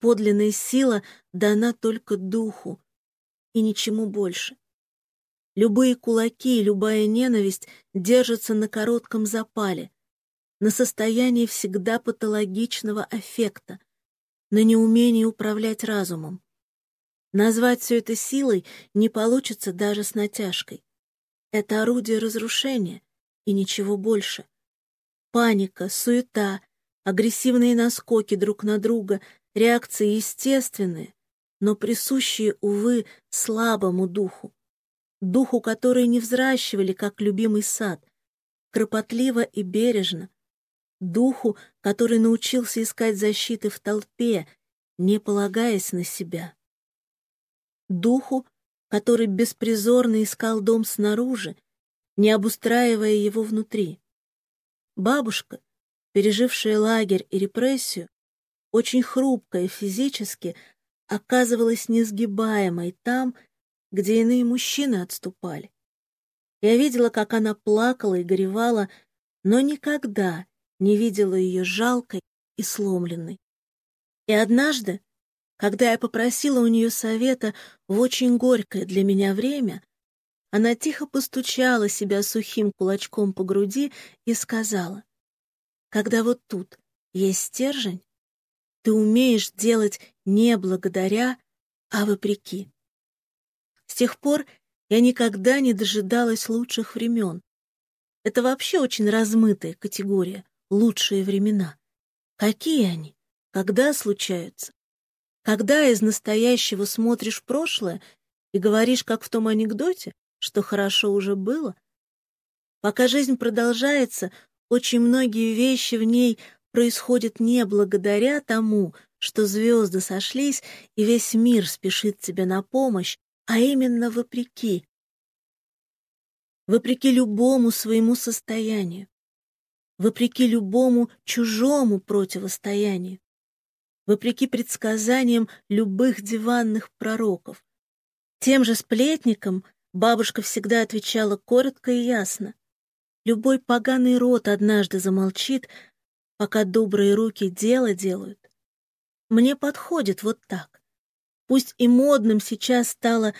Подлинная сила дана только духу и ничему больше. Любые кулаки и любая ненависть держатся на коротком запале, на состоянии всегда патологичного аффекта, на неумении управлять разумом. Назвать все это силой не получится даже с натяжкой. Это орудие разрушения и ничего больше. Паника, суета, агрессивные наскоки друг на друга, реакции естественные, но присущие, увы, слабому духу. Духу, который не взращивали, как любимый сад, кропотливо и бережно. Духу, который научился искать защиты в толпе, не полагаясь на себя. Духу, который беспризорно искал дом снаружи, не обустраивая его внутри. Бабушка, пережившая лагерь и репрессию, очень хрупкая физически, оказывалась несгибаемой там, где иные мужчины отступали. Я видела, как она плакала и горевала, но никогда не видела ее жалкой и сломленной. И однажды, когда я попросила у нее совета в очень горькое для меня время, она тихо постучала себя сухим кулачком по груди и сказала, «Когда вот тут есть стержень, ты умеешь делать не благодаря, а вопреки. С тех пор я никогда не дожидалась лучших времен. Это вообще очень размытая категория — лучшие времена. Какие они? Когда случаются? Когда из настоящего смотришь прошлое и говоришь, как в том анекдоте, что хорошо уже было? Пока жизнь продолжается, очень многие вещи в ней происходят не благодаря тому, что звезды сошлись и весь мир спешит тебе на помощь, а именно вопреки. Вопреки любому своему состоянию, вопреки любому чужому противостоянию, вопреки предсказаниям любых диванных пророков. Тем же сплетникам бабушка всегда отвечала коротко и ясно. Любой поганый рот однажды замолчит, пока добрые руки дело делают. Мне подходит вот так. Пусть и модным сейчас стало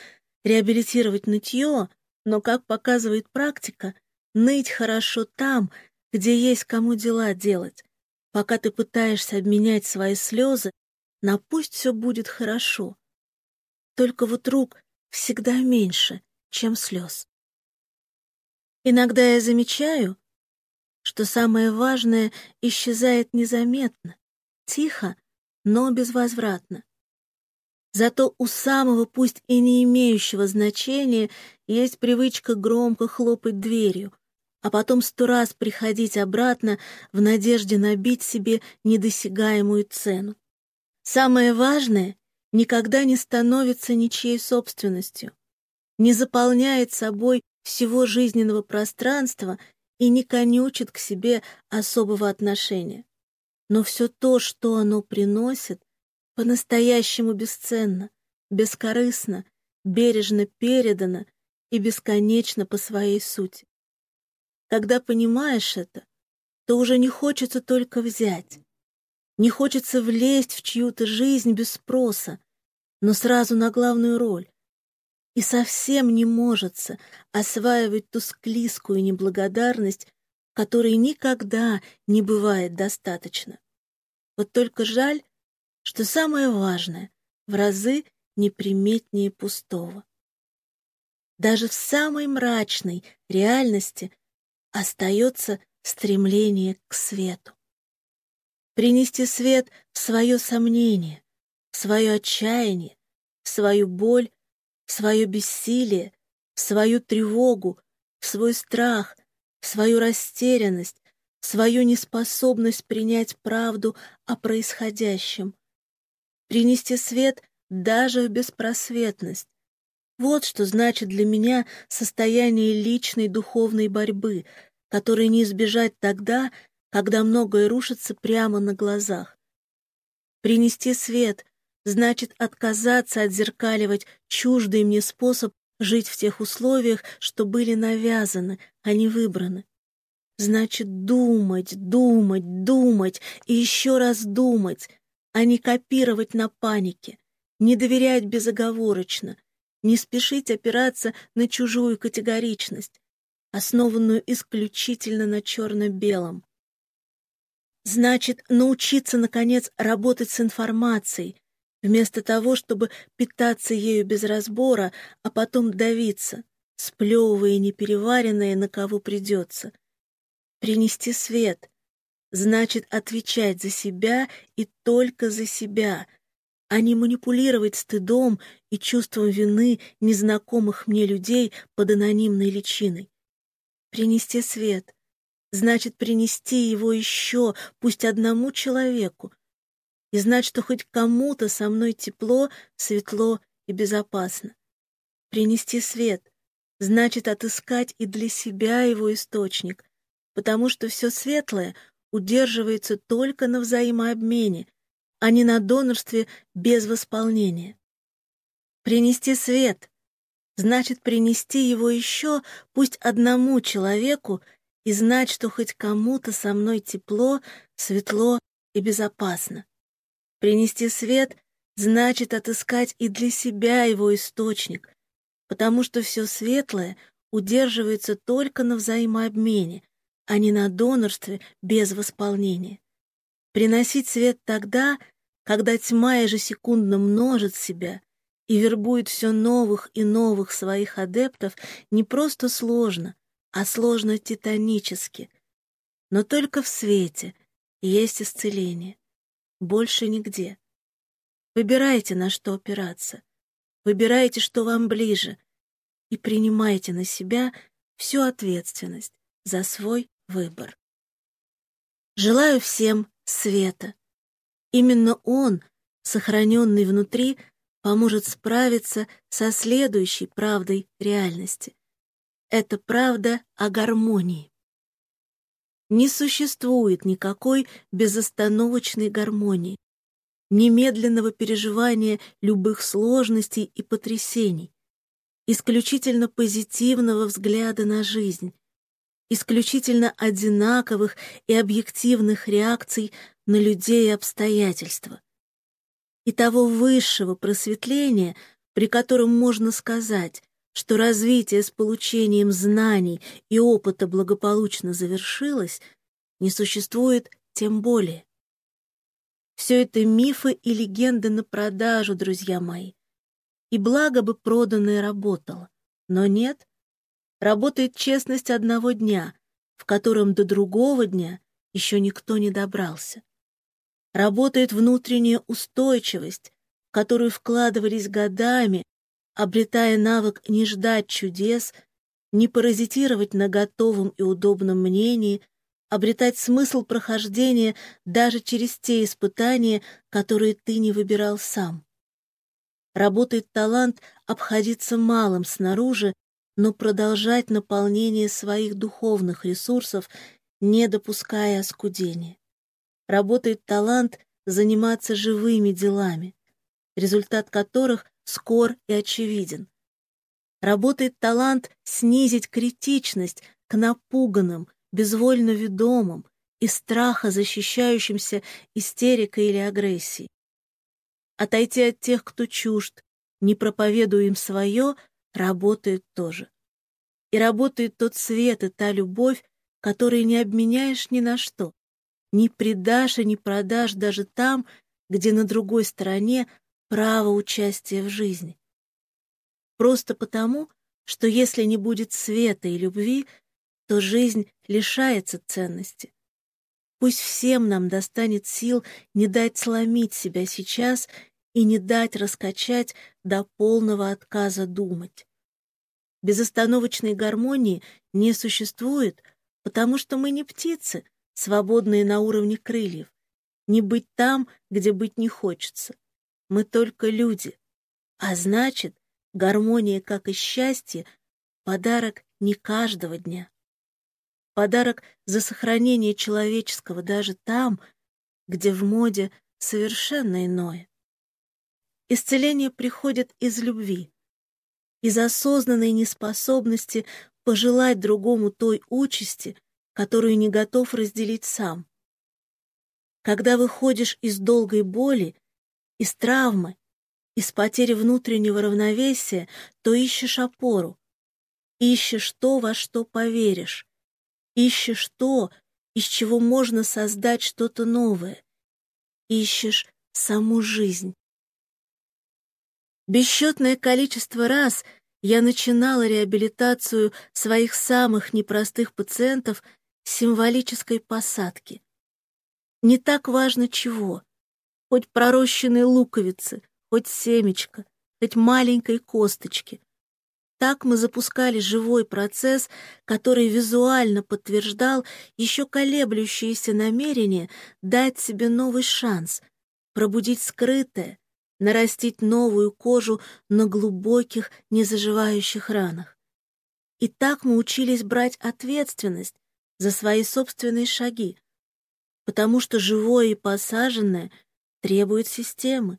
реабилитировать нытье, но, как показывает практика, ныть хорошо там, где есть кому дела делать. Пока ты пытаешься обменять свои слезы на пусть все будет хорошо. Только вот рук всегда меньше, чем слез. Иногда я замечаю, что самое важное исчезает незаметно, тихо, но безвозвратно. Зато у самого, пусть и не имеющего значения, есть привычка громко хлопать дверью, а потом сто раз приходить обратно в надежде набить себе недосягаемую цену. Самое важное никогда не становится ничьей собственностью, не заполняет собой всего жизненного пространства и не конючит к себе особого отношения. Но все то, что оно приносит, по-настоящему бесценно, бескорыстно, бережно передано и бесконечно по своей сути. Когда понимаешь это, то уже не хочется только взять. Не хочется влезть в чью-то жизнь без спроса, но сразу на главную роль. И совсем не можется осваивать ту склизкую неблагодарность, которой никогда не бывает достаточно. Вот только жаль, что самое важное в разы неприметнее пустого. Даже в самой мрачной реальности остается стремление к свету. Принести свет в свое сомнение, в свое отчаяние, в свою боль, в свое бессилие, в свою тревогу, в свой страх, в свою растерянность, в свою неспособность принять правду о происходящем, принести свет даже в беспросветность. Вот что значит для меня состояние личной духовной борьбы, которой не избежать тогда, когда многое рушится прямо на глазах. Принести свет значит отказаться отзеркаливать чуждый мне способ жить в тех условиях, что были навязаны, а не выбраны. Значит думать, думать, думать и еще раз думать, а не копировать на панике, не доверять безоговорочно, не спешить опираться на чужую категоричность, основанную исключительно на черно-белом. Значит, научиться, наконец, работать с информацией, вместо того, чтобы питаться ею без разбора, а потом давиться, сплевывая непереваренное, на кого придется. Принести свет — значит отвечать за себя и только за себя, а не манипулировать стыдом и чувством вины незнакомых мне людей под анонимной личиной. Принести свет — значит принести его еще, пусть одному человеку, и знать, что хоть кому-то со мной тепло, светло и безопасно. Принести свет — значит отыскать и для себя его источник, потому что все светлое удерживается только на взаимообмене, а не на донорстве без восполнения. Принести свет — значит принести его еще, пусть одному человеку, и знать, что хоть кому-то со мной тепло, светло и безопасно. Принести свет значит отыскать и для себя его источник, потому что все светлое удерживается только на взаимообмене, а не на донорстве без восполнения. Приносить свет тогда, когда тьма ежесекундно множит себя и вербует все новых и новых своих адептов, не просто сложно, а сложно титанически. Но только в свете есть исцеление больше нигде. Выбирайте, на что опираться. Выбирайте, что вам ближе. И принимайте на себя всю ответственность за свой выбор. Желаю всем света. Именно он, сохраненный внутри, поможет справиться со следующей правдой реальности. Это правда о гармонии. Не существует никакой безостановочной гармонии, немедленного переживания любых сложностей и потрясений, исключительно позитивного взгляда на жизнь, исключительно одинаковых и объективных реакций на людей и обстоятельства. И того высшего просветления, при котором можно сказать, что развитие с получением знаний и опыта благополучно завершилось, не существует тем более. Все это мифы и легенды на продажу, друзья мои. И благо бы проданное работало. Но нет. Работает честность одного дня, в котором до другого дня еще никто не добрался. Работает внутренняя устойчивость, которую вкладывались годами, обретая навык не ждать чудес, не паразитировать на готовом и удобном мнении, обретать смысл прохождения даже через те испытания, которые ты не выбирал сам. Работает талант обходиться малым снаружи, но продолжать наполнение своих духовных ресурсов, не допуская оскудения. Работает талант заниматься живыми делами, результат которых скор и очевиден. Работает талант снизить критичность к напуганным, безвольно ведомым и страха защищающимся истерикой или агрессией. Отойти от тех, кто чужд, не проповедуя им свое, работает тоже. И работает тот свет и та любовь, которые не обменяешь ни на что, не предашь и не продашь даже там, где на другой стороне право участия в жизни. Просто потому, что если не будет света и любви, то жизнь лишается ценности. Пусть всем нам достанет сил не дать сломить себя сейчас и не дать раскачать до полного отказа думать. Безостановочной гармонии не существует, потому что мы не птицы, свободные на уровне крыльев, не быть там, где быть не хочется. Мы только люди. А значит, гармония, как и счастье, подарок не каждого дня. Подарок за сохранение человеческого даже там, где в моде совершенно иное. Исцеление приходит из любви, из осознанной неспособности пожелать другому той участи, которую не готов разделить сам. Когда выходишь из долгой боли, из травмы, из потери внутреннего равновесия, то ищешь опору. Ищешь то, во что поверишь. Ищешь то, из чего можно создать что-то новое. Ищешь саму жизнь. Бесчетное количество раз я начинала реабилитацию своих самых непростых пациентов символической посадки. Не так важно чего, хоть пророщенные луковицы, хоть семечко, хоть маленькой косточки. Так мы запускали живой процесс, который визуально подтверждал еще колеблющееся намерение дать себе новый шанс, пробудить скрытое, нарастить новую кожу на глубоких, незаживающих ранах. И так мы учились брать ответственность за свои собственные шаги, потому что живое и посаженное требует системы.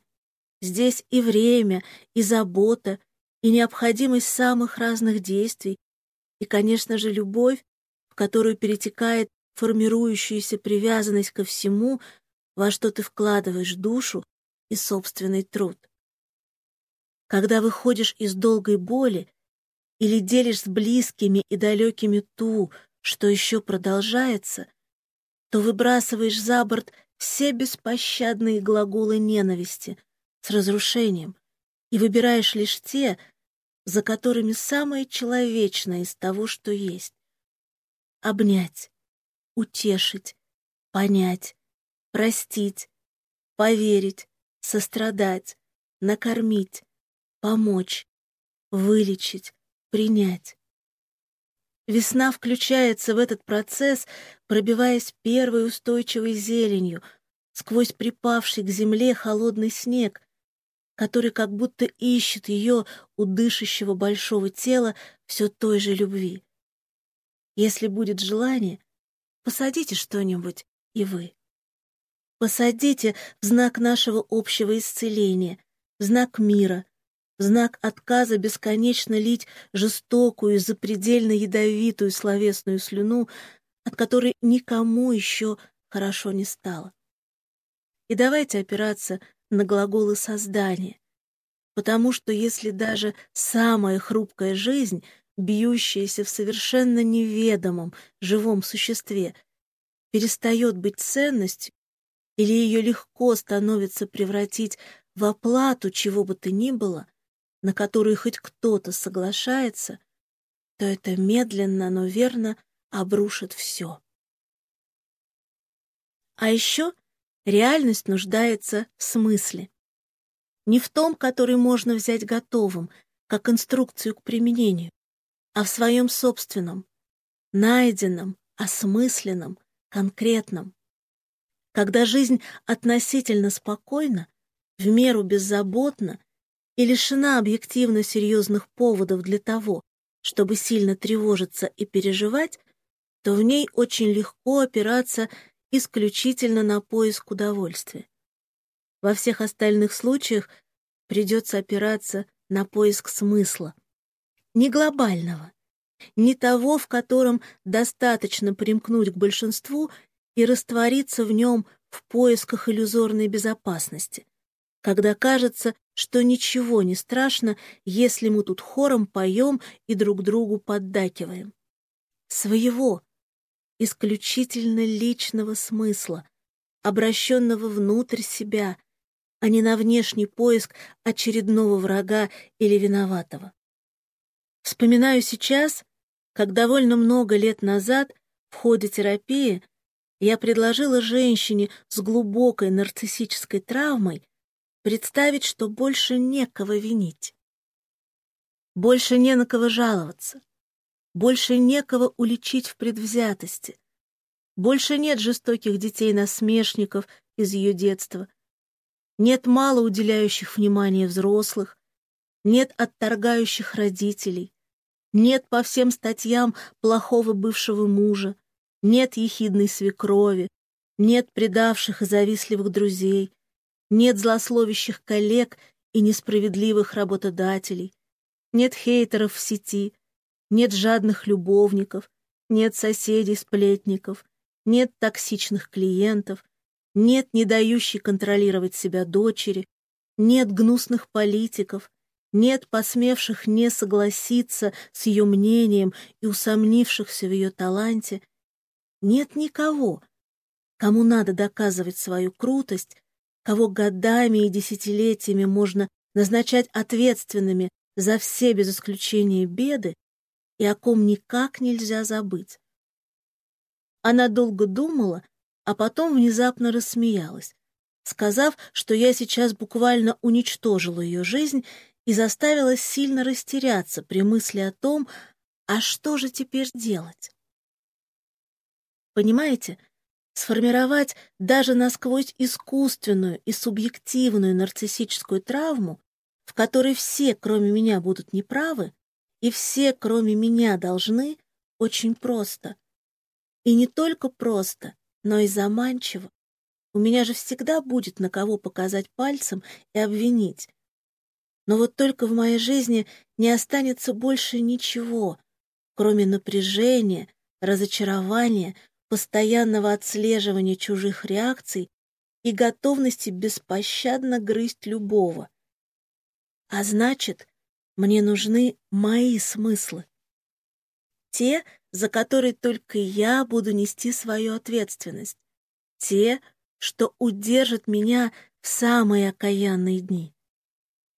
Здесь и время, и забота, и необходимость самых разных действий, и, конечно же, любовь, в которую перетекает формирующаяся привязанность ко всему, во что ты вкладываешь душу и собственный труд. Когда выходишь из долгой боли или делишь с близкими и далекими ту, что еще продолжается, то выбрасываешь за борт все беспощадные глаголы ненависти с разрушением, и выбираешь лишь те, за которыми самое человечное из того, что есть. Обнять, утешить, понять, простить, поверить, сострадать, накормить, помочь, вылечить, принять. Весна включается в этот процесс, пробиваясь первой устойчивой зеленью сквозь припавший к земле холодный снег, который как будто ищет ее у дышащего большого тела все той же любви. Если будет желание, посадите что-нибудь и вы. Посадите в знак нашего общего исцеления, в знак мира, в знак отказа бесконечно лить жестокую, запредельно ядовитую словесную слюну, от которой никому еще хорошо не стало. И давайте опираться на глаголы создания. Потому что если даже самая хрупкая жизнь, бьющаяся в совершенно неведомом живом существе, перестает быть ценностью, или ее легко становится превратить в оплату чего бы то ни было, на которую хоть кто-то соглашается, то это медленно, но верно обрушит все. А еще Реальность нуждается в смысле. Не в том, который можно взять готовым, как инструкцию к применению, а в своем собственном, найденном, осмысленном, конкретном. Когда жизнь относительно спокойна, в меру беззаботна и лишена объективно серьезных поводов для того, чтобы сильно тревожиться и переживать, то в ней очень легко опираться исключительно на поиск удовольствия. Во всех остальных случаях придется опираться на поиск смысла. Не глобального, не того, в котором достаточно примкнуть к большинству и раствориться в нем в поисках иллюзорной безопасности, когда кажется, что ничего не страшно, если мы тут хором поем и друг другу поддакиваем. Своего, исключительно личного смысла, обращенного внутрь себя, а не на внешний поиск очередного врага или виноватого. Вспоминаю сейчас, как довольно много лет назад в ходе терапии я предложила женщине с глубокой нарциссической травмой представить, что больше некого винить. Больше не на кого жаловаться. Больше некого уличить в предвзятости. Больше нет жестоких детей-насмешников из ее детства. Нет мало уделяющих внимания взрослых. Нет отторгающих родителей. Нет по всем статьям плохого бывшего мужа. Нет ехидной свекрови. Нет предавших и завистливых друзей. Нет злословящих коллег и несправедливых работодателей. Нет хейтеров в сети. Нет жадных любовников, нет соседей-сплетников, нет токсичных клиентов, нет не дающей контролировать себя дочери, нет гнусных политиков, нет посмевших не согласиться с ее мнением и усомнившихся в ее таланте, нет никого, кому надо доказывать свою крутость, кого годами и десятилетиями можно назначать ответственными за все без исключения беды и о ком никак нельзя забыть. Она долго думала, а потом внезапно рассмеялась, сказав, что я сейчас буквально уничтожила ее жизнь и заставила сильно растеряться при мысли о том, а что же теперь делать? Понимаете, сформировать даже насквозь искусственную и субъективную нарциссическую травму, в которой все, кроме меня, будут неправы, и все, кроме меня, должны, очень просто. И не только просто, но и заманчиво. У меня же всегда будет на кого показать пальцем и обвинить. Но вот только в моей жизни не останется больше ничего, кроме напряжения, разочарования, постоянного отслеживания чужих реакций и готовности беспощадно грызть любого. А значит, мне нужны мои смыслы. Те, за которые только я буду нести свою ответственность. Те, что удержат меня в самые окаянные дни.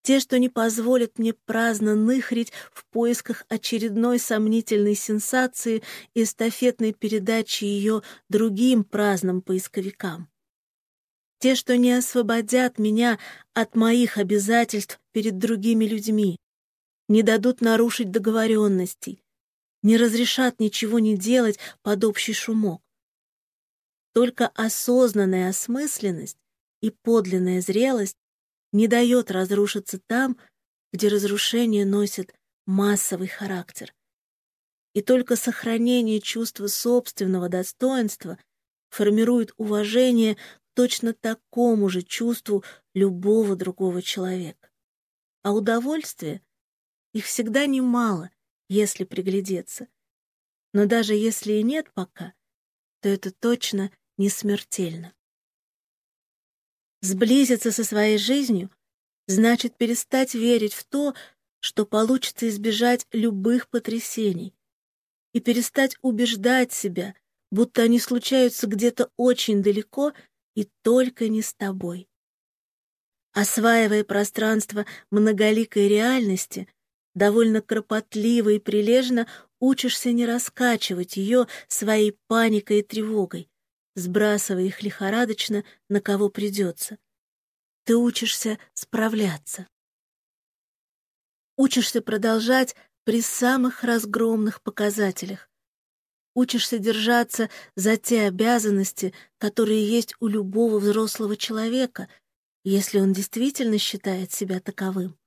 Те, что не позволят мне праздно нахрить в поисках очередной сомнительной сенсации и эстафетной передачи ее другим праздным поисковикам. Те, что не освободят меня от моих обязательств перед другими людьми, не дадут нарушить договоренностей, не разрешат ничего не делать под общий шумок. Только осознанная осмысленность и подлинная зрелость не дает разрушиться там, где разрушение носит массовый характер. И только сохранение чувства собственного достоинства формирует уважение к точно такому же чувству любого другого человека. А удовольствие их всегда немало, если приглядеться. Но даже если и нет пока, то это точно не смертельно. Сблизиться со своей жизнью значит перестать верить в то, что получится избежать любых потрясений, и перестать убеждать себя, будто они случаются где-то очень далеко и только не с тобой. Осваивая пространство многоликой реальности, довольно кропотливо и прилежно учишься не раскачивать ее своей паникой и тревогой, сбрасывая их лихорадочно на кого придется. Ты учишься справляться. Учишься продолжать при самых разгромных показателях. Учишься держаться за те обязанности, которые есть у любого взрослого человека, если он действительно считает себя таковым.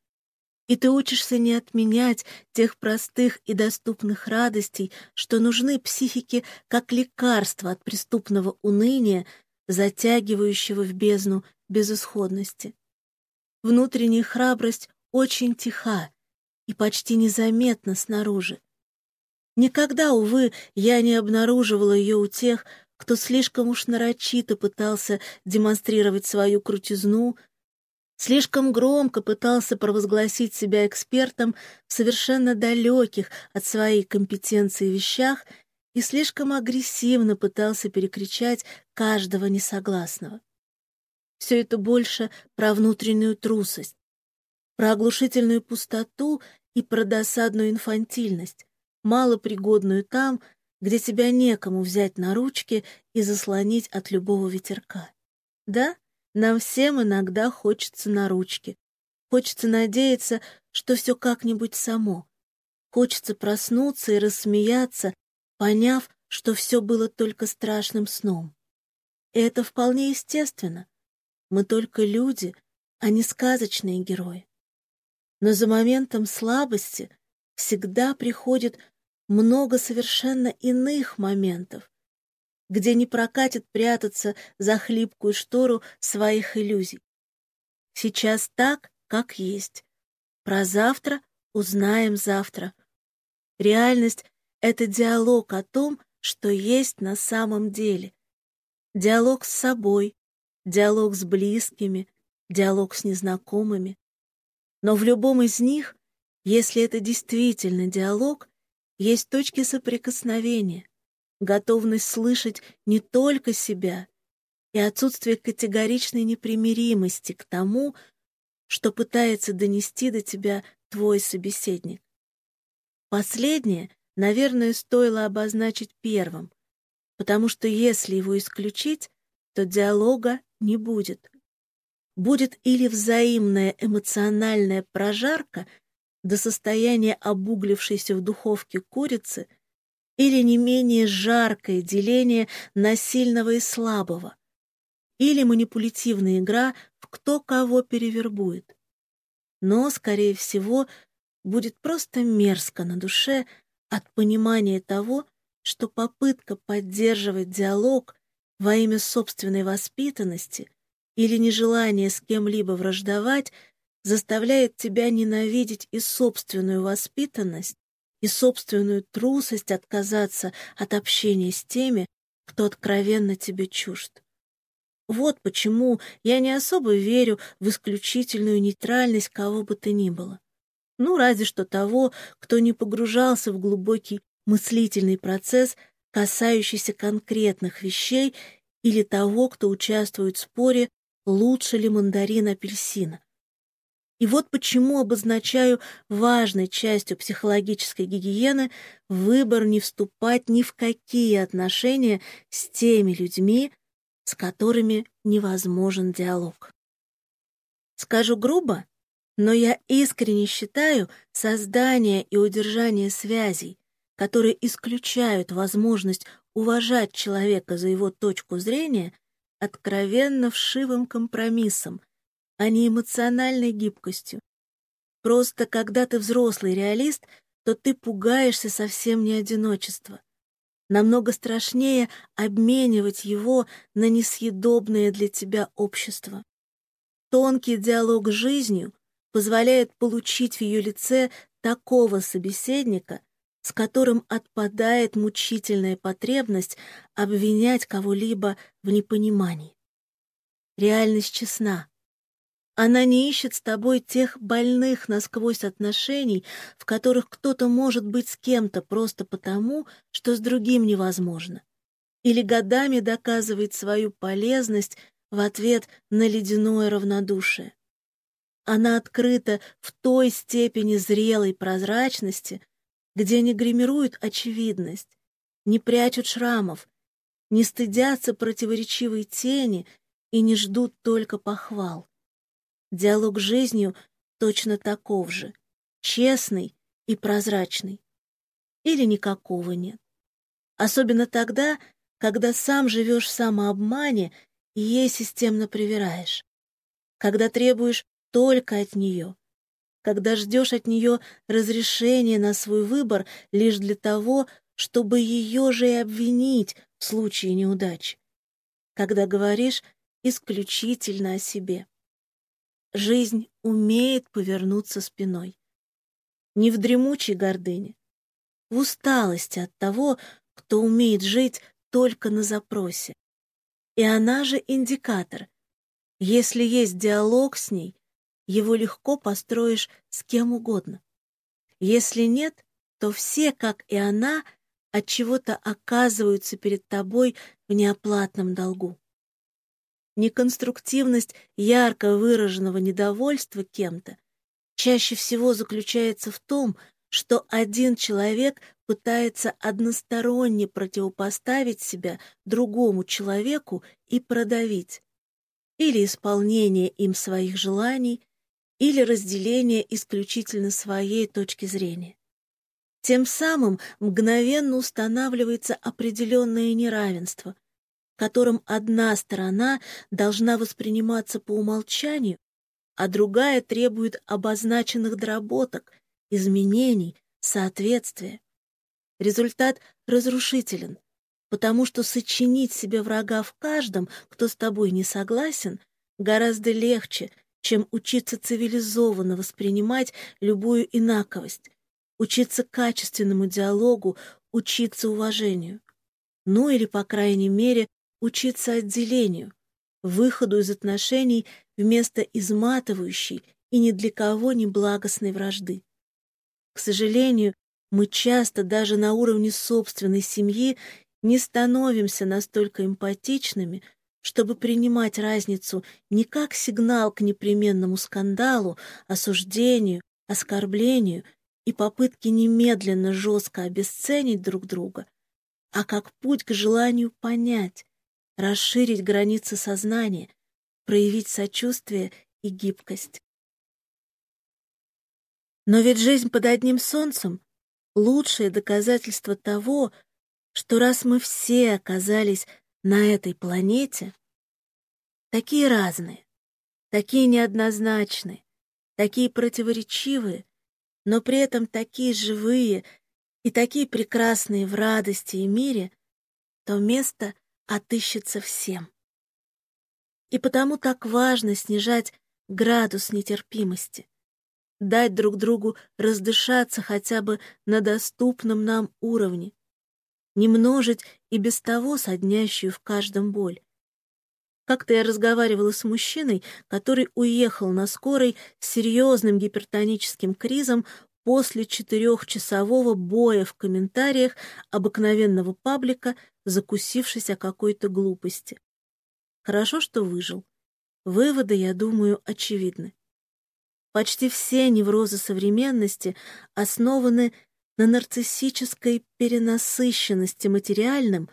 И ты учишься не отменять тех простых и доступных радостей, что нужны психике как лекарство от преступного уныния, затягивающего в бездну безысходности. Внутренняя храбрость очень тиха и почти незаметна снаружи. Никогда, увы, я не обнаруживала ее у тех, кто слишком уж нарочито пытался демонстрировать свою крутизну, слишком громко пытался провозгласить себя экспертом в совершенно далеких от своей компетенции вещах и слишком агрессивно пытался перекричать каждого несогласного. Все это больше про внутреннюю трусость, про оглушительную пустоту и про досадную инфантильность, малопригодную там, где тебя некому взять на ручки и заслонить от любого ветерка. Да, нам всем иногда хочется на ручки. Хочется надеяться, что все как-нибудь само. Хочется проснуться и рассмеяться, поняв, что все было только страшным сном. И это вполне естественно. Мы только люди, а не сказочные герои. Но за моментом слабости всегда приходит много совершенно иных моментов, где не прокатит прятаться за хлипкую штору своих иллюзий. Сейчас так, как есть. Про завтра узнаем завтра. Реальность — это диалог о том, что есть на самом деле. Диалог с собой, диалог с близкими, диалог с незнакомыми. Но в любом из них, если это действительно диалог, есть точки соприкосновения, готовность слышать не только себя и отсутствие категоричной непримиримости к тому, что пытается донести до тебя твой собеседник. Последнее, наверное, стоило обозначить первым, потому что если его исключить, то диалога не будет. Будет или взаимная эмоциональная прожарка до состояния обуглившейся в духовке курицы, или не менее жаркое деление на сильного и слабого, или манипулятивная игра в кто кого перевербует. Но, скорее всего, будет просто мерзко на душе от понимания того, что попытка поддерживать диалог во имя собственной воспитанности или нежелание с кем-либо враждовать заставляет тебя ненавидеть и собственную воспитанность, и собственную трусость отказаться от общения с теми, кто откровенно тебе чужд. Вот почему я не особо верю в исключительную нейтральность кого бы то ни было. Ну, разве что того, кто не погружался в глубокий мыслительный процесс, касающийся конкретных вещей, или того, кто участвует в споре, лучше ли мандарин апельсина. И вот почему обозначаю важной частью психологической гигиены выбор не вступать ни в какие отношения с теми людьми, с которыми невозможен диалог. Скажу грубо, но я искренне считаю создание и удержание связей, которые исключают возможность уважать человека за его точку зрения, откровенно вшивым компромиссом, а не эмоциональной гибкостью. Просто когда ты взрослый реалист, то ты пугаешься совсем не одиночества. Намного страшнее обменивать его на несъедобное для тебя общество. Тонкий диалог с жизнью позволяет получить в ее лице такого собеседника, с которым отпадает мучительная потребность обвинять кого-либо в непонимании. Реальность честна. Она не ищет с тобой тех больных насквозь отношений, в которых кто-то может быть с кем-то просто потому, что с другим невозможно. Или годами доказывает свою полезность в ответ на ледяное равнодушие. Она открыта в той степени зрелой прозрачности, где не гримируют очевидность, не прячут шрамов, не стыдятся противоречивой тени и не ждут только похвал. Диалог с жизнью точно таков же, честный и прозрачный. Или никакого нет. Особенно тогда, когда сам живешь в самообмане и ей системно привираешь. Когда требуешь только от нее. Когда ждешь от нее разрешения на свой выбор лишь для того, чтобы ее же и обвинить в случае неудачи. Когда говоришь исключительно о себе. Жизнь умеет повернуться спиной. Не в дремучей гордыне, в усталости от того, кто умеет жить только на запросе. И она же индикатор. Если есть диалог с ней, его легко построишь с кем угодно. Если нет, то все, как и она, от чего-то оказываются перед тобой в неоплатном долгу. Неконструктивность ярко выраженного недовольства кем-то чаще всего заключается в том, что один человек пытается односторонне противопоставить себя другому человеку и продавить, или исполнение им своих желаний, или разделение исключительно своей точки зрения. Тем самым мгновенно устанавливается определенное неравенство, которым одна сторона должна восприниматься по умолчанию, а другая требует обозначенных доработок, изменений, соответствия. Результат разрушителен, потому что сочинить себе врага в каждом, кто с тобой не согласен, гораздо легче, чем учиться цивилизованно воспринимать любую инаковость, учиться качественному диалогу, учиться уважению. Ну или, по крайней мере, учиться отделению, выходу из отношений вместо изматывающей и ни для кого не благостной вражды. К сожалению, мы часто даже на уровне собственной семьи не становимся настолько эмпатичными, чтобы принимать разницу не как сигнал к непременному скандалу, осуждению, оскорблению и попытке немедленно жестко обесценить друг друга, а как путь к желанию понять, расширить границы сознания, проявить сочувствие и гибкость. Но ведь жизнь под одним солнцем — лучшее доказательство того, что раз мы все оказались на этой планете, такие разные, такие неоднозначные, такие противоречивые, но при этом такие живые и такие прекрасные в радости и мире, то место отыщется всем. И потому так важно снижать градус нетерпимости, дать друг другу раздышаться хотя бы на доступном нам уровне, не множить и без того соднящую в каждом боль. Как-то я разговаривала с мужчиной, который уехал на скорой с серьезным гипертоническим кризом после четырехчасового боя в комментариях обыкновенного паблика, закусившись о какой-то глупости. Хорошо, что выжил. Выводы, я думаю, очевидны. Почти все неврозы современности основаны на нарциссической перенасыщенности материальным,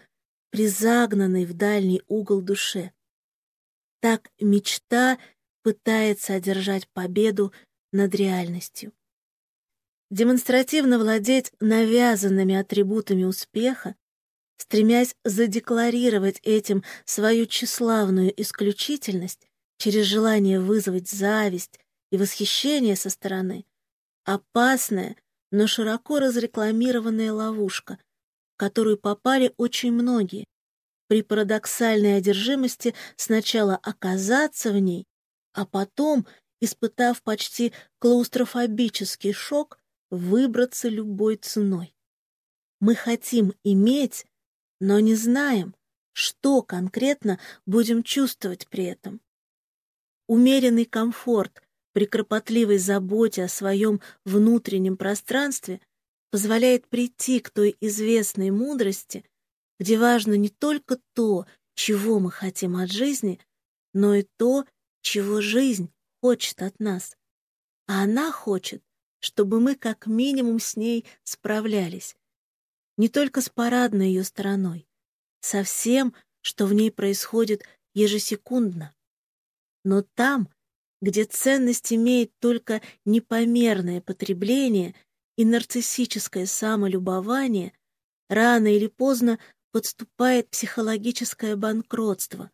призагнанной в дальний угол душе. Так мечта пытается одержать победу над реальностью. Демонстративно владеть навязанными атрибутами успеха, стремясь задекларировать этим свою тщеславную исключительность через желание вызвать зависть и восхищение со стороны, опасная, но широко разрекламированная ловушка, в которую попали очень многие, при парадоксальной одержимости сначала оказаться в ней, а потом, испытав почти клаустрофобический шок, выбраться любой ценой. Мы хотим иметь, но не знаем, что конкретно будем чувствовать при этом. Умеренный комфорт при кропотливой заботе о своем внутреннем пространстве позволяет прийти к той известной мудрости, где важно не только то, чего мы хотим от жизни, но и то, чего жизнь хочет от нас. А она хочет, чтобы мы как минимум с ней справлялись. Не только с парадной ее стороной, со всем, что в ней происходит ежесекундно. Но там, где ценность имеет только непомерное потребление и нарциссическое самолюбование, рано или поздно подступает психологическое банкротство,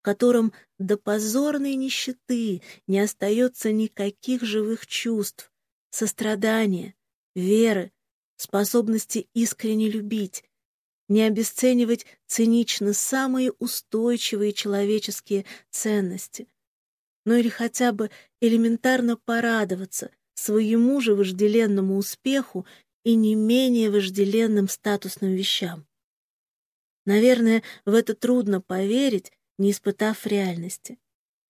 в котором до позорной нищеты не остается никаких живых чувств, сострадания, веры, способности искренне любить, не обесценивать цинично самые устойчивые человеческие ценности, ну или хотя бы элементарно порадоваться своему же вожделенному успеху и не менее вожделенным статусным вещам. Наверное, в это трудно поверить, не испытав реальности.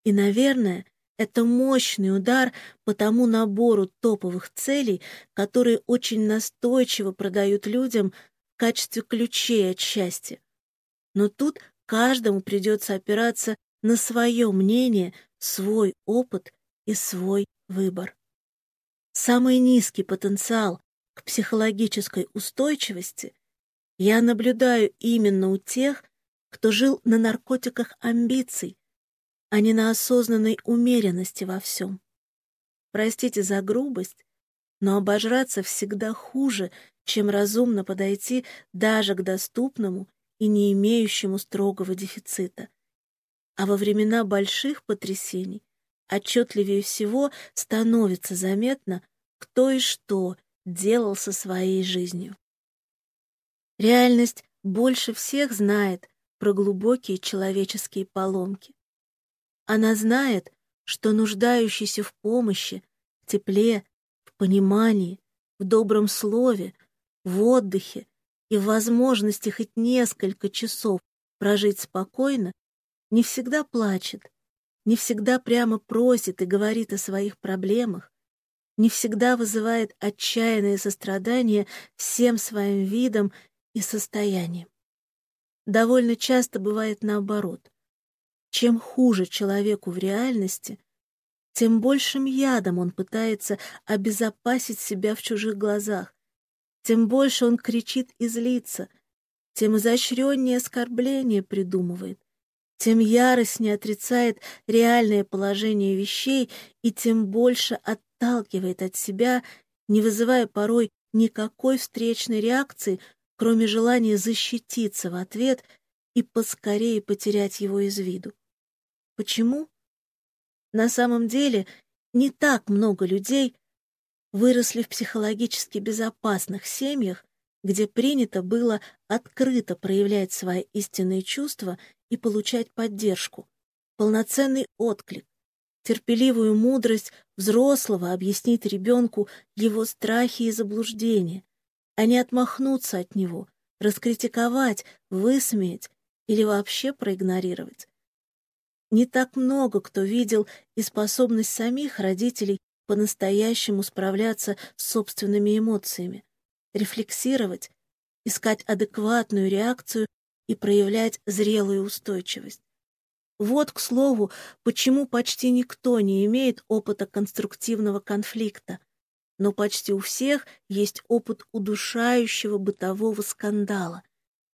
И, наверное, это мощный удар по тому набору топовых целей, которые очень настойчиво продают людям в качестве ключей от счастья. Но тут каждому придется опираться на свое мнение свой опыт и свой выбор. Самый низкий потенциал к психологической устойчивости я наблюдаю именно у тех, кто жил на наркотиках амбиций, а не на осознанной умеренности во всем. Простите за грубость, но обожраться всегда хуже, чем разумно подойти даже к доступному и не имеющему строгого дефицита. А во времена больших потрясений отчетливее всего становится заметно, кто и что делал со своей жизнью. Реальность больше всех знает про глубокие человеческие поломки. Она знает, что нуждающийся в помощи, в тепле, в понимании, в добром слове, в отдыхе и в возможности хоть несколько часов прожить спокойно, не всегда плачет, не всегда прямо просит и говорит о своих проблемах, не всегда вызывает отчаянное сострадание всем своим видом и состоянием. Довольно часто бывает наоборот. Чем хуже человеку в реальности, тем большим ядом он пытается обезопасить себя в чужих глазах, тем больше он кричит и злится, тем изощреннее оскорбление придумывает, тем яростнее отрицает реальное положение вещей и тем больше отталкивает от себя, не вызывая порой никакой встречной реакции, кроме желания защититься в ответ и поскорее потерять его из виду. Почему? На самом деле не так много людей выросли в психологически безопасных семьях, где принято было открыто проявлять свои истинные чувства и получать поддержку, полноценный отклик, терпеливую мудрость взрослого объяснить ребенку его страхи и заблуждения, а не отмахнуться от него, раскритиковать, высмеять или вообще проигнорировать. Не так много кто видел и способность самих родителей по-настоящему справляться с собственными эмоциями, рефлексировать, искать адекватную реакцию и проявлять зрелую устойчивость. Вот, к слову, почему почти никто не имеет опыта конструктивного конфликта, но почти у всех есть опыт удушающего бытового скандала,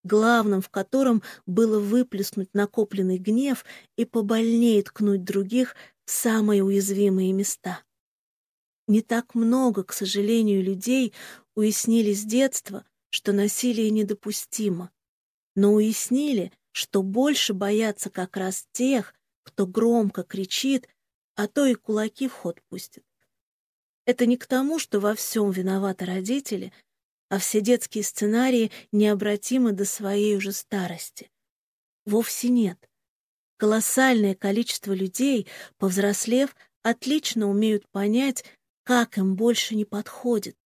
главным в котором было выплеснуть накопленный гнев и побольнее ткнуть других в самые уязвимые места. Не так много, к сожалению, людей уяснили с детства, что насилие недопустимо, но уяснили, что больше боятся как раз тех, кто громко кричит, а то и кулаки в ход пустит. Это не к тому, что во всем виноваты родители, а все детские сценарии необратимы до своей уже старости. Вовсе нет. Колоссальное количество людей, повзрослев, отлично умеют понять, как им больше не подходит,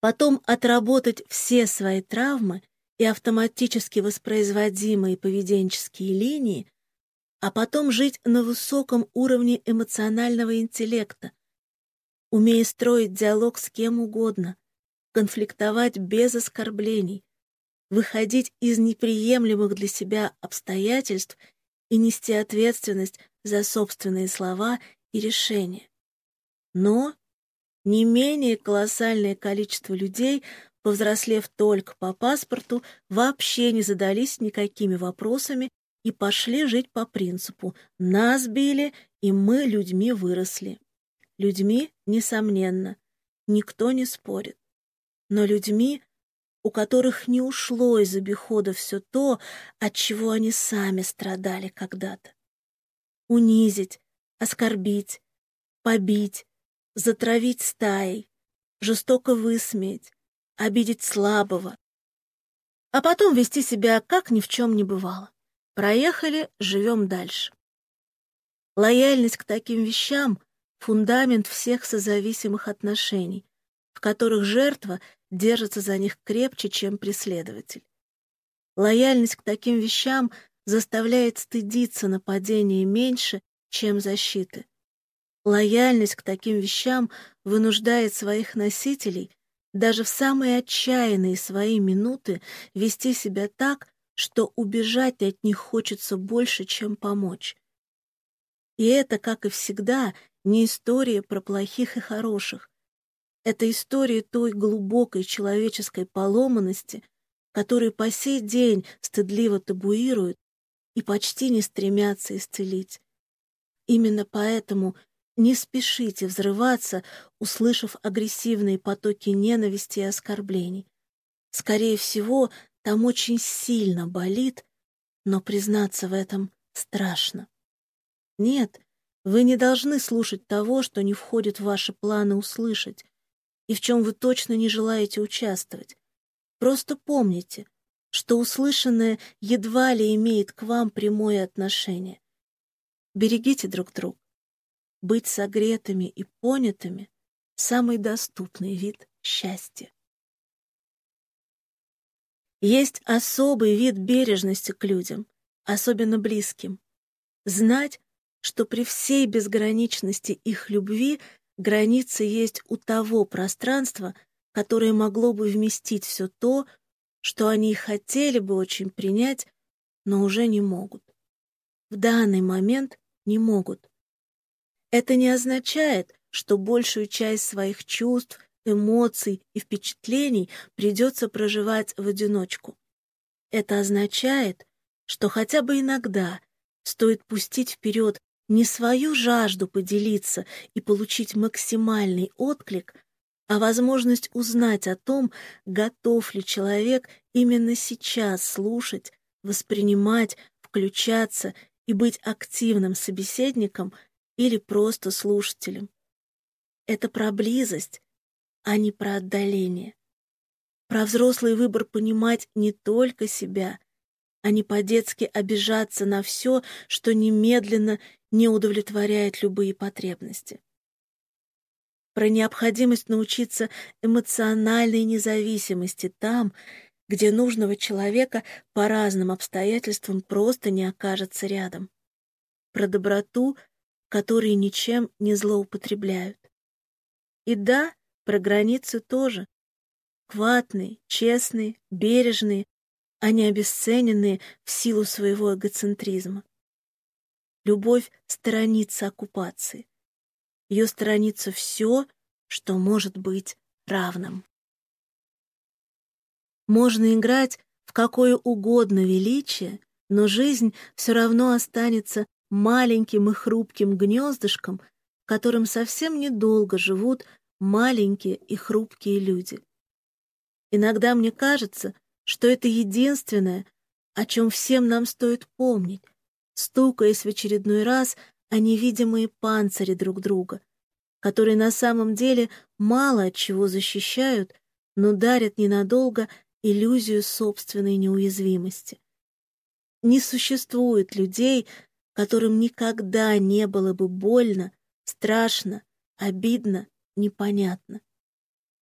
потом отработать все свои травмы и автоматически воспроизводимые поведенческие линии, а потом жить на высоком уровне эмоционального интеллекта, умея строить диалог с кем угодно, конфликтовать без оскорблений, выходить из неприемлемых для себя обстоятельств и нести ответственность за собственные слова и решения. Но не менее колоссальное количество людей, повзрослев только по паспорту, вообще не задались никакими вопросами и пошли жить по принципу «нас били, и мы людьми выросли». Людьми, несомненно, никто не спорит. Но людьми, у которых не ушло из обихода все то, от чего они сами страдали когда-то. Унизить, оскорбить, побить, затравить стаей, жестоко высмеять, обидеть слабого, а потом вести себя, как ни в чем не бывало. Проехали, живем дальше. Лояльность к таким вещам — фундамент всех созависимых отношений, в которых жертва держится за них крепче, чем преследователь. Лояльность к таким вещам заставляет стыдиться нападения меньше, чем защиты. Лояльность к таким вещам вынуждает своих носителей даже в самые отчаянные свои минуты вести себя так, что убежать от них хочется больше, чем помочь. И это, как и всегда, не история про плохих и хороших. Это история той глубокой человеческой поломанности, которую по сей день стыдливо табуируют и почти не стремятся исцелить. Именно поэтому не спешите взрываться, услышав агрессивные потоки ненависти и оскорблений. Скорее всего, там очень сильно болит, но признаться в этом страшно. Нет, вы не должны слушать того, что не входит в ваши планы услышать, и в чем вы точно не желаете участвовать. Просто помните, что услышанное едва ли имеет к вам прямое отношение. Берегите друг друга. Быть согретыми и понятыми — самый доступный вид счастья. Есть особый вид бережности к людям, особенно близким. знать, что при всей безграничности их любви границы есть у того пространства, которое могло бы вместить все то, что они хотели бы очень принять, но уже не могут. В данный момент не могут. Это не означает, что большую часть своих чувств, эмоций и впечатлений придется проживать в одиночку. Это означает, что хотя бы иногда стоит пустить вперед не свою жажду поделиться и получить максимальный отклик, а возможность узнать о том, готов ли человек именно сейчас слушать, воспринимать, включаться и быть активным собеседником или просто слушателем. Это про близость, а не про отдаление. Про взрослый выбор понимать не только себя, а не по-детски обижаться на все, что немедленно не удовлетворяет любые потребности про необходимость научиться эмоциональной независимости там, где нужного человека по разным обстоятельствам просто не окажется рядом. Про доброту, которые ничем не злоупотребляют. И да, про границы тоже. Хватные, честные, бережные, не обесцененные в силу своего эгоцентризма. Любовь сторонится оккупации. Ее сторонится все, что может быть равным. Можно играть в какое угодно величие, но жизнь все равно останется маленьким и хрупким гнездышком, в котором совсем недолго живут маленькие и хрупкие люди. Иногда мне кажется, что это единственное, о чем всем нам стоит помнить, стукаясь в очередной раз о невидимые панцири друг друга, которые на самом деле мало от чего защищают, но дарят ненадолго иллюзию собственной неуязвимости. Не существует людей, которым никогда не было бы больно, страшно, обидно, непонятно.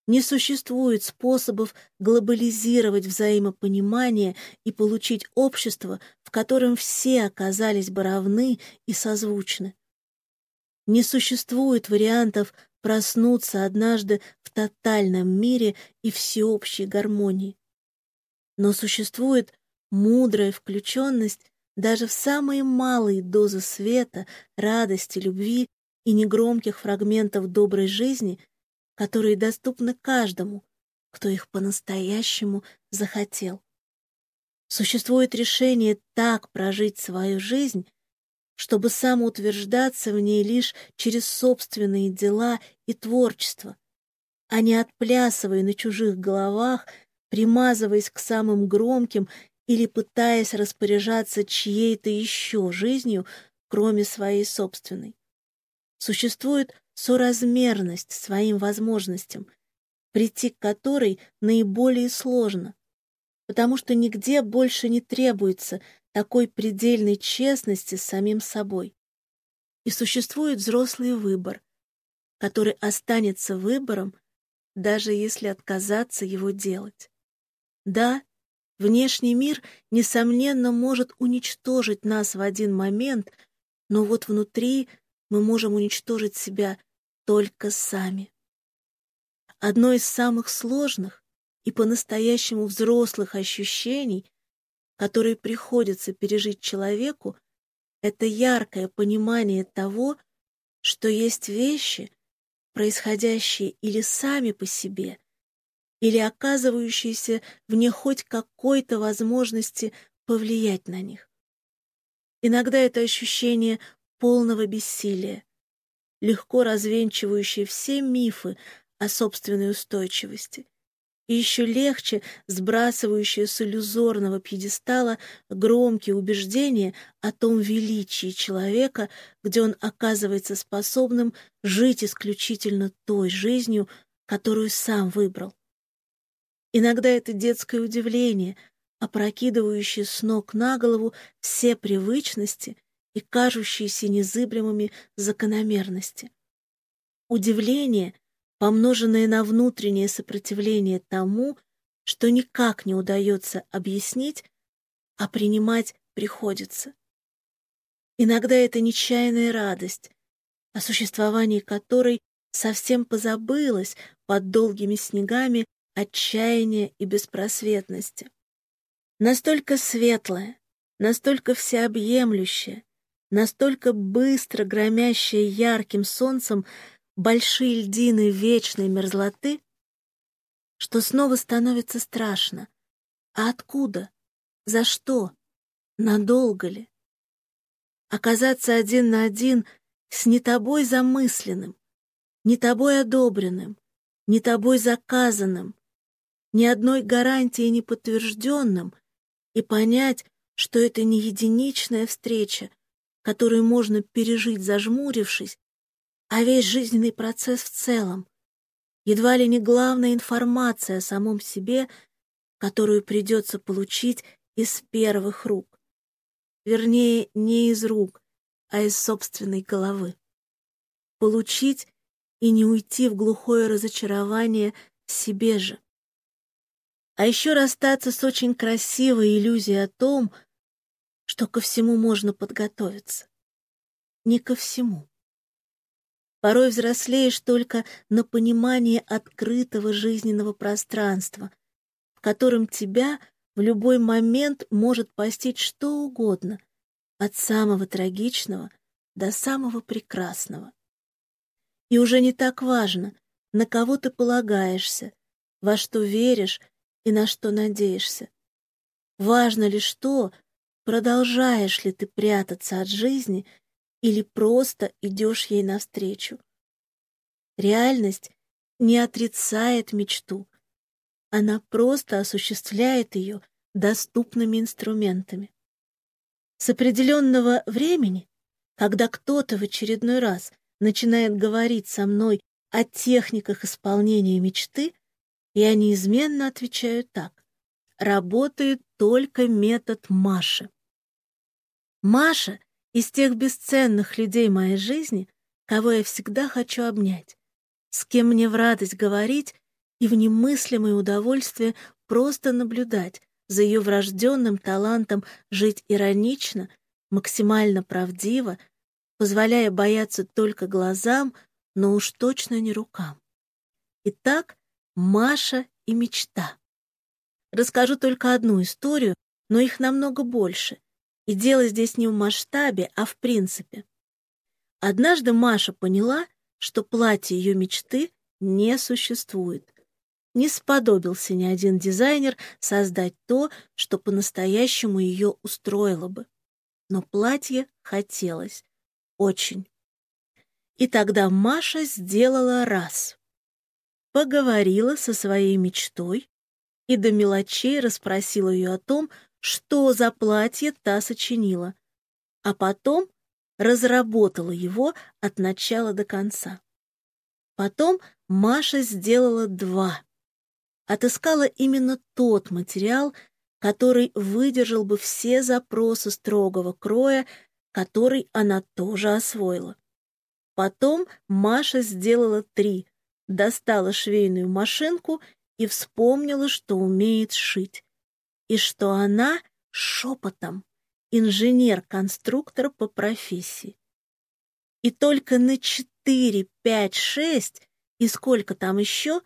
Не существует способов глобализировать взаимопонимание и получить общество, в котором все оказались бы равны и созвучны. Не существует вариантов проснуться однажды в тотальном мире и всеобщей гармонии. Но существует мудрая включенность даже в самые малые дозы света, радости, любви и негромких фрагментов доброй жизни, которые доступны каждому, кто их по-настоящему захотел. Существует решение так прожить свою жизнь, чтобы самоутверждаться в ней лишь через собственные дела и творчество, а не отплясывая на чужих головах, примазываясь к самым громким или пытаясь распоряжаться чьей-то еще жизнью, кроме своей собственной. Существует соразмерность своим возможностям, прийти к которой наиболее сложно, потому что нигде больше не требуется такой предельной честности с самим собой. И существует взрослый выбор, который останется выбором, даже если отказаться его делать. Да, внешний мир, несомненно, может уничтожить нас в один момент, но вот внутри мы можем уничтожить себя только сами. Одно из самых сложных и по-настоящему взрослых ощущений которые приходится пережить человеку, это яркое понимание того, что есть вещи, происходящие или сами по себе, или оказывающиеся вне хоть какой-то возможности повлиять на них. Иногда это ощущение полного бессилия, легко развенчивающее все мифы о собственной устойчивости — и еще легче сбрасывающие с иллюзорного пьедестала громкие убеждения о том величии человека, где он оказывается способным жить исключительно той жизнью, которую сам выбрал. Иногда это детское удивление, опрокидывающее с ног на голову все привычности и кажущиеся незыблемыми закономерности. Удивление — помноженное на внутреннее сопротивление тому, что никак не удается объяснить, а принимать приходится. Иногда это нечаянная радость, о существовании которой совсем позабылась под долгими снегами отчаяния и беспросветности. Настолько светлая, настолько всеобъемлющая, настолько быстро громящая ярким солнцем большие льдины вечной мерзлоты, что снова становится страшно. А откуда? За что? Надолго ли? Оказаться один на один с не тобой замысленным, не тобой одобренным, не тобой заказанным, ни одной гарантией не подтвержденным, и понять, что это не единичная встреча, которую можно пережить, зажмурившись, а весь жизненный процесс в целом, едва ли не главная информация о самом себе, которую придется получить из первых рук. Вернее, не из рук, а из собственной головы. Получить и не уйти в глухое разочарование в себе же. А еще расстаться с очень красивой иллюзией о том, что ко всему можно подготовиться. Не ко всему. Порой взрослеешь только на понимании открытого жизненного пространства, в котором тебя в любой момент может постичь что угодно, от самого трагичного до самого прекрасного. И уже не так важно, на кого ты полагаешься, во что веришь и на что надеешься. Важно лишь то, продолжаешь ли ты прятаться от жизни или просто идешь ей навстречу. Реальность не отрицает мечту, она просто осуществляет ее доступными инструментами. С определенного времени, когда кто-то в очередной раз начинает говорить со мной о техниках исполнения мечты, я неизменно отвечаю так. Работает только метод Маши. Маша из тех бесценных людей моей жизни, кого я всегда хочу обнять, с кем мне в радость говорить и в немыслимое удовольствие просто наблюдать за ее врожденным талантом жить иронично, максимально правдиво, позволяя бояться только глазам, но уж точно не рукам. Итак, Маша и мечта. Расскажу только одну историю, но их намного больше, и дело здесь не в масштабе, а в принципе. Однажды Маша поняла, что платье ее мечты не существует. Не сподобился ни один дизайнер создать то, что по-настоящему ее устроило бы. Но платье хотелось. Очень. И тогда Маша сделала раз. Поговорила со своей мечтой и до мелочей расспросила ее о том, что за платье та сочинила, а потом разработала его от начала до конца. Потом Маша сделала два. Отыскала именно тот материал, который выдержал бы все запросы строгого кроя, который она тоже освоила. Потом Маша сделала три, достала швейную машинку и вспомнила, что умеет шить, и что она шепотом инженер-конструктор по профессии. И только на четыре, пять, шесть и сколько там еще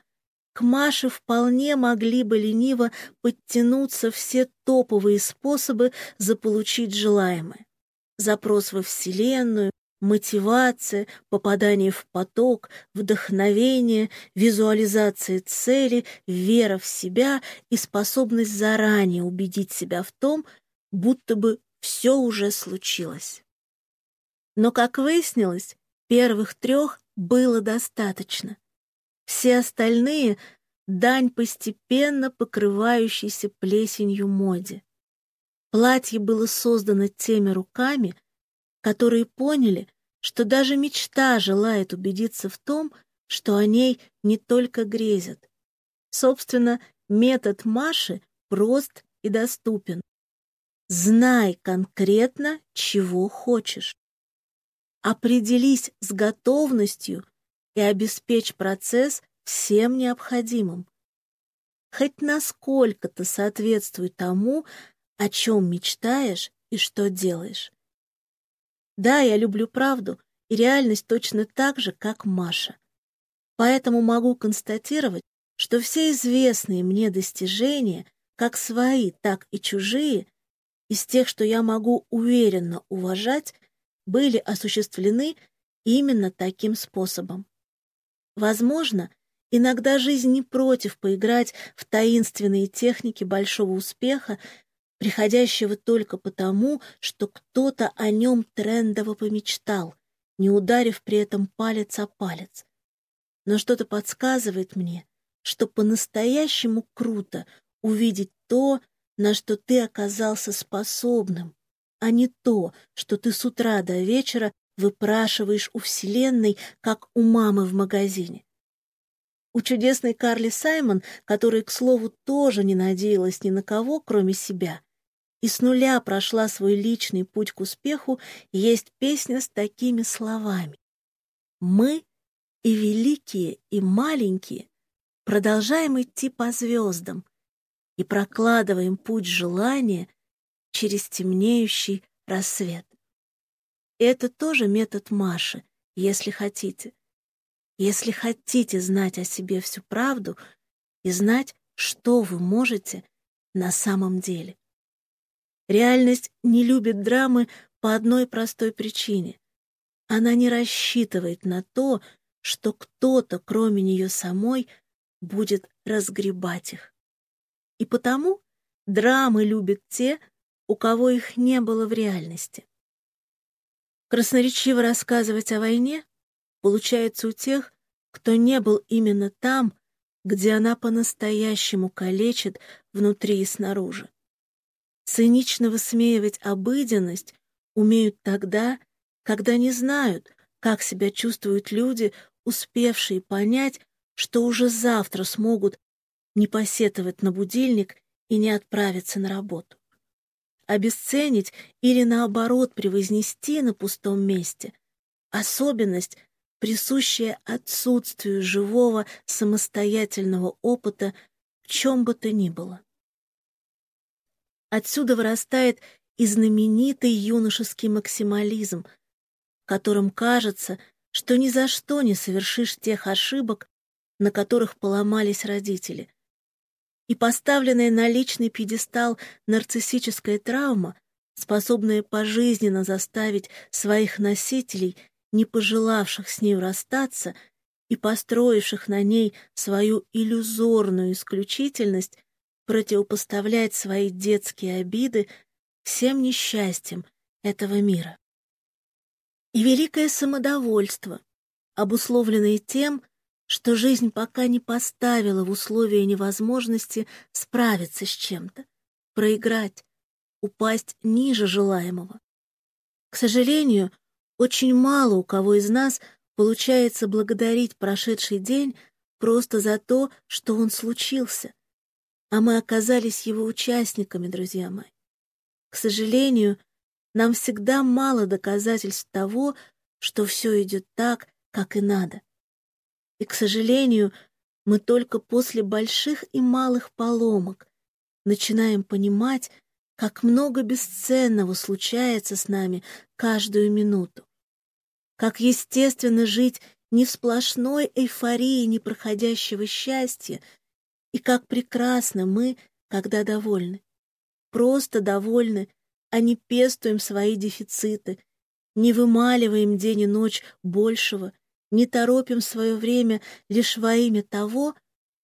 к Маше вполне могли бы лениво подтянуться все топовые способы заполучить желаемое. Запрос во Вселенную, мотивация, попадание в поток, вдохновение, визуализация цели, вера в себя и способность заранее убедить себя в том, будто бы все уже случилось. Но, как выяснилось, первых трех было достаточно. Все остальные — дань постепенно покрывающейся плесенью моде. Платье было создано теми руками, которые поняли, что даже мечта желает убедиться в том, что о ней не только грезят. Собственно, метод Маши прост и доступен. Знай конкретно, чего хочешь. Определись с готовностью и обеспечь процесс всем необходимым. Хоть насколько-то соответствуй тому, о чем мечтаешь и что делаешь. Да, я люблю правду и реальность точно так же, как Маша. Поэтому могу констатировать, что все известные мне достижения, как свои, так и чужие, из тех, что я могу уверенно уважать, были осуществлены именно таким способом. Возможно, иногда жизнь не против поиграть в таинственные техники большого успеха, приходящего только потому, что кто-то о нем трендово помечтал, не ударив при этом палец о палец. Но что-то подсказывает мне, что по-настоящему круто увидеть то, на что ты оказался способным, а не то, что ты с утра до вечера выпрашиваешь у Вселенной, как у мамы в магазине. У чудесной Карли Саймон, которая, к слову, тоже не надеялась ни на кого, кроме себя, и с нуля прошла свой личный путь к успеху, есть песня с такими словами. «Мы и великие, и маленькие продолжаем идти по звездам и прокладываем путь желания через темнеющий рассвет. Это тоже метод Маши, если хотите. Если хотите знать о себе всю правду и знать, что вы можете на самом деле. Реальность не любит драмы по одной простой причине. Она не рассчитывает на то, что кто-то, кроме нее самой, будет разгребать их. И потому драмы любят те, у кого их не было в реальности. Красноречиво рассказывать о войне получается у тех, кто не был именно там, где она по-настоящему калечит внутри и снаружи. Цинично высмеивать обыденность умеют тогда, когда не знают, как себя чувствуют люди, успевшие понять, что уже завтра смогут не посетовать на будильник и не отправиться на работу обесценить или, наоборот, превознести на пустом месте. Особенность, присущая отсутствию живого самостоятельного опыта в чем бы то ни было. Отсюда вырастает и знаменитый юношеский максимализм, в котором кажется, что ни за что не совершишь тех ошибок, на которых поломались родители — и поставленная на личный пьедестал нарциссическая травма, способная пожизненно заставить своих носителей, не пожелавших с ней расстаться и построивших на ней свою иллюзорную исключительность, противопоставлять свои детские обиды всем несчастьям этого мира. И великое самодовольство, обусловленное тем, что жизнь пока не поставила в условия невозможности справиться с чем-то, проиграть, упасть ниже желаемого. К сожалению, очень мало у кого из нас получается благодарить прошедший день просто за то, что он случился, а мы оказались его участниками, друзья мои. К сожалению, нам всегда мало доказательств того, что все идет так, как и надо. И, к сожалению, мы только после больших и малых поломок начинаем понимать, как много бесценного случается с нами каждую минуту. Как естественно жить не в сплошной эйфории непроходящего счастья, и как прекрасно мы, когда довольны. Просто довольны, а не пестуем свои дефициты, не вымаливаем день и ночь большего, не торопим свое время лишь во имя того,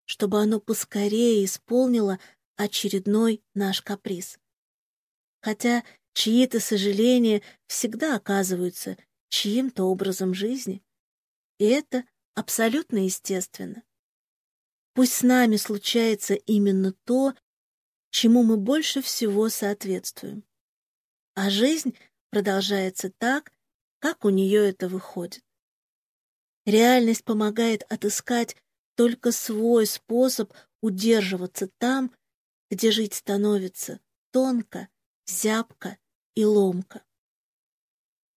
чтобы оно поскорее исполнило очередной наш каприз. Хотя чьи-то сожаления всегда оказываются чьим-то образом жизни, и это абсолютно естественно. Пусть с нами случается именно то, чему мы больше всего соответствуем. А жизнь продолжается так, как у нее это выходит. Реальность помогает отыскать только свой способ удерживаться там, где жить становится тонко, зябко и ломко.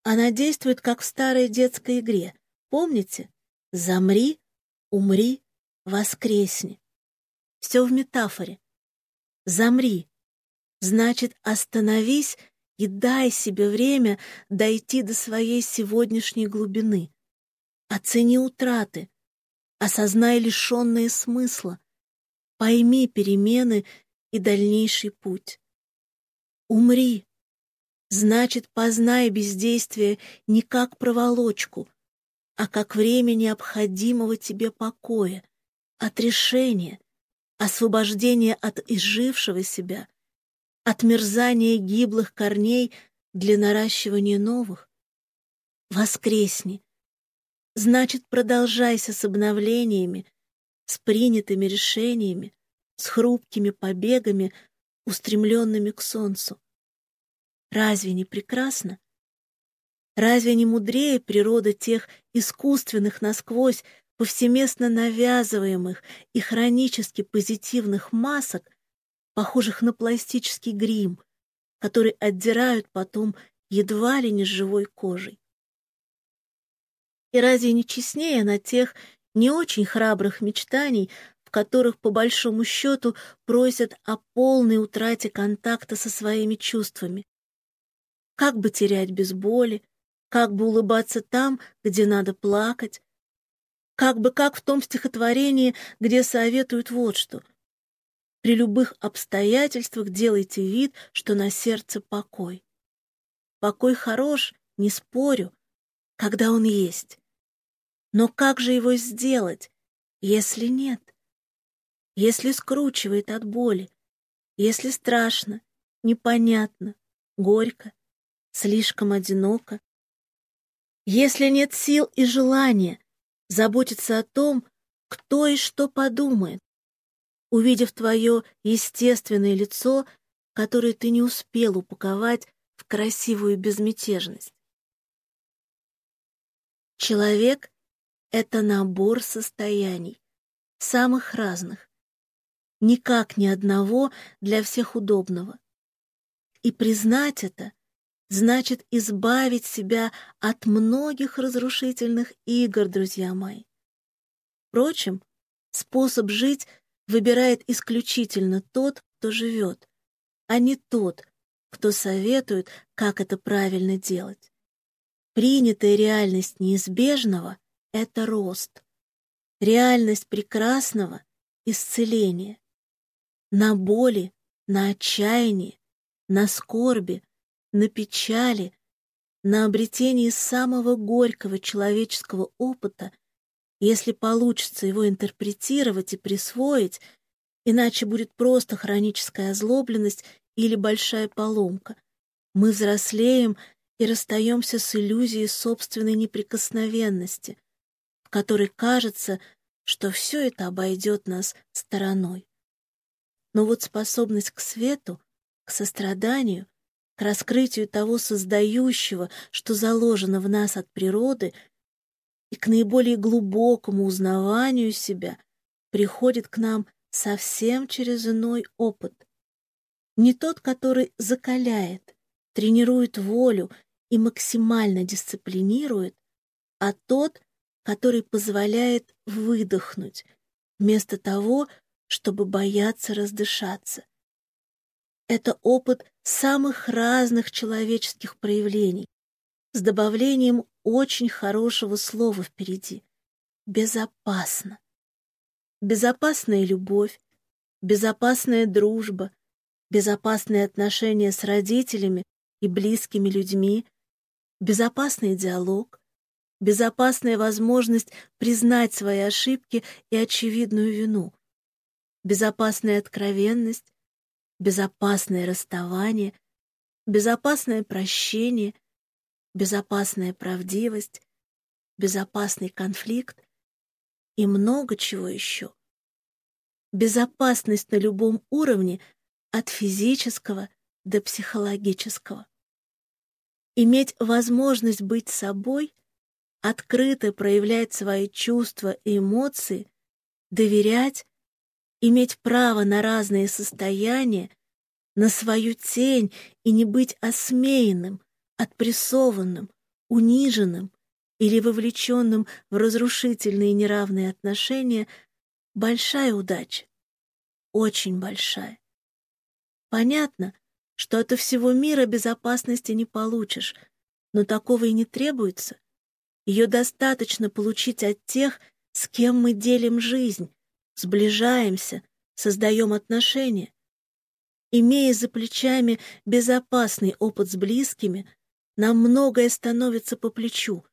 Она действует, как в старой детской игре. Помните? Замри, умри, воскресни. Все в метафоре. Замри. Значит, остановись, и дай себе время дойти до своей сегодняшней глубины. Оцени утраты, осознай лишенные смысла, пойми перемены и дальнейший путь. Умри, значит, познай бездействие не как проволочку, а как время необходимого тебе покоя, отрешения, освобождения от изжившего себя, отмерзания гиблых корней для наращивания новых. Воскресни. Значит, продолжайся с обновлениями, с принятыми решениями, с хрупкими побегами, устремленными к солнцу. Разве не прекрасно? Разве не мудрее природа тех искусственных насквозь повсеместно навязываемых и хронически позитивных масок, похожих на пластический грим, который отдирают потом едва ли не живой кожей. И разве не честнее на тех не очень храбрых мечтаний, в которых, по большому счету, просят о полной утрате контакта со своими чувствами? Как бы терять без боли, как бы улыбаться там, где надо плакать, как бы как в том стихотворении, где советуют вот что. При любых обстоятельствах делайте вид, что на сердце покой. Покой хорош, не спорю, когда он есть. Но как же его сделать, если нет? Если скручивает от боли, если страшно, непонятно, горько, слишком одиноко? Если нет сил и желания заботиться о том, кто и что подумает, увидев твое естественное лицо, которое ты не успел упаковать в красивую безмятежность. Человек — это набор состояний, самых разных, никак ни одного для всех удобного. И признать это значит избавить себя от многих разрушительных игр, друзья мои. Впрочем, способ жить выбирает исключительно тот, кто живет, а не тот, кто советует, как это правильно делать. Принятая реальность неизбежного — это рост. Реальность прекрасного — исцеление. На боли, на отчаянии, на скорби, на печали, на обретении самого горького человеческого опыта если получится его интерпретировать и присвоить, иначе будет просто хроническая озлобленность или большая поломка. Мы взрослеем и расстаемся с иллюзией собственной неприкосновенности, в которой кажется, что все это обойдет нас стороной. Но вот способность к свету, к состраданию, к раскрытию того создающего, что заложено в нас от природы — и к наиболее глубокому узнаванию себя приходит к нам совсем через иной опыт. Не тот, который закаляет, тренирует волю и максимально дисциплинирует, а тот, который позволяет выдохнуть, вместо того, чтобы бояться раздышаться. Это опыт самых разных человеческих проявлений, с добавлением очень хорошего слова впереди. Безопасно. Безопасная любовь, безопасная дружба, безопасные отношения с родителями и близкими людьми, безопасный диалог, безопасная возможность признать свои ошибки и очевидную вину, безопасная откровенность, безопасное расставание, безопасное прощение, безопасная правдивость, безопасный конфликт и много чего еще. Безопасность на любом уровне, от физического до психологического. Иметь возможность быть собой, открыто проявлять свои чувства и эмоции, доверять, иметь право на разные состояния, на свою тень и не быть осмеянным, отпрессованным, униженным или вовлеченным в разрушительные неравные отношения — большая удача, очень большая. Понятно, что от всего мира безопасности не получишь, но такого и не требуется. Ее достаточно получить от тех, с кем мы делим жизнь, сближаемся, создаем отношения. Имея за плечами безопасный опыт с близкими, нам многое становится по плечу,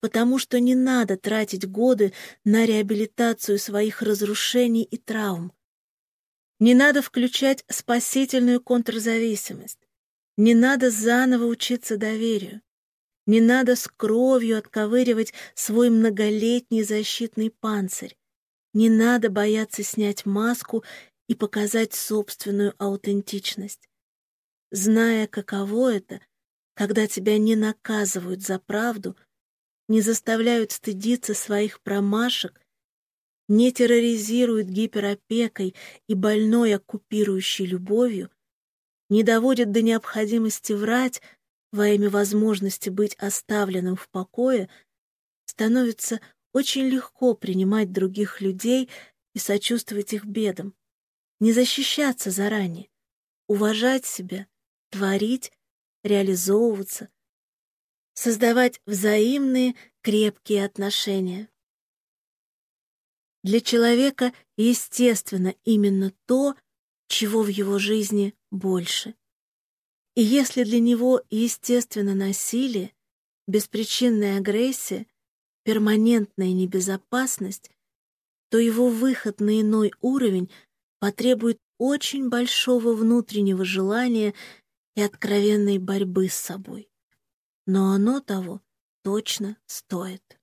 потому что не надо тратить годы на реабилитацию своих разрушений и травм. Не надо включать спасительную контрзависимость. Не надо заново учиться доверию. Не надо с кровью отковыривать свой многолетний защитный панцирь. Не надо бояться снять маску и показать собственную аутентичность. Зная, каково это, когда тебя не наказывают за правду, не заставляют стыдиться своих промашек не терроризирует гиперопекой и больной оккупирующей любовью, не доводит до необходимости врать во имя возможности быть оставленным в покое, становится очень легко принимать других людей и сочувствовать их бедам, не защищаться заранее, уважать себя, творить, реализовываться, создавать взаимные крепкие отношения. Для человека естественно именно то, чего в его жизни больше. И если для него естественно насилие, беспричинная агрессия, перманентная небезопасность, то его выход на иной уровень потребует очень большого внутреннего желания и откровенной борьбы с собой. Но оно того точно стоит.